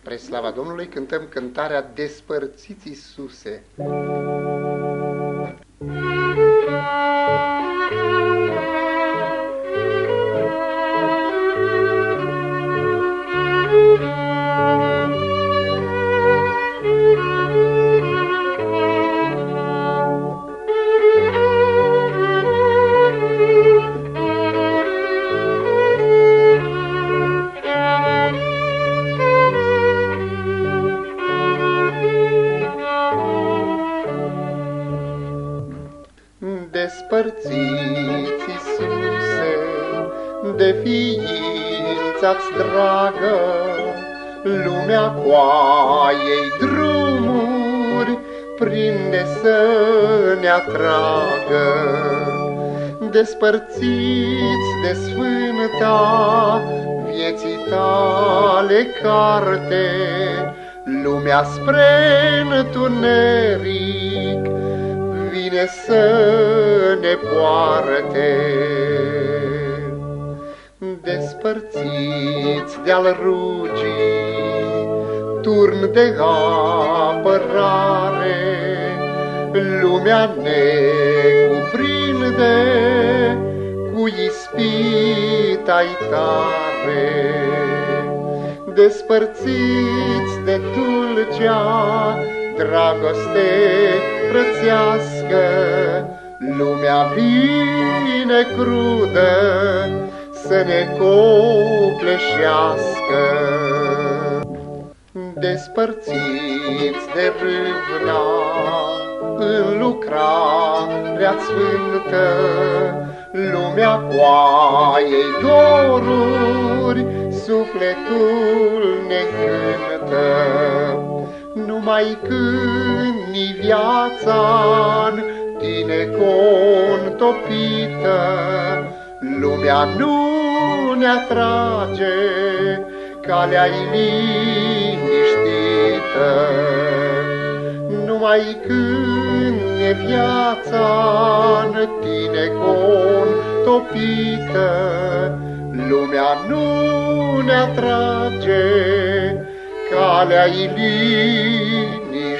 Spre slava Domnului cântăm cântarea Despărțiți Iisuse. Despărțiți, Iisuse, de ființa-ți dragă, Lumea coaiei drumuri prinde să ne atragă. Despărțiți de sfânta vieții tale carte, Lumea spre întuneric, vine să ne poarte. Despărțiți de-al rugii, turn de apărare, lumea ne cuprinde cu ispita-i tare. Despărțiți de dulcea dragoste frățească, lumea vine crudă să ne copleșească. Despărțiți de râvna în lucrarea sfântă, lumea coaiei doruri, sufletul ne cântă. Numai când ni viața în tine contopită, lumea nu ne atrage, calea-i liniștită. Numai când e viața în tine contopită, lumea nu ne atrage, calea-i liniștită.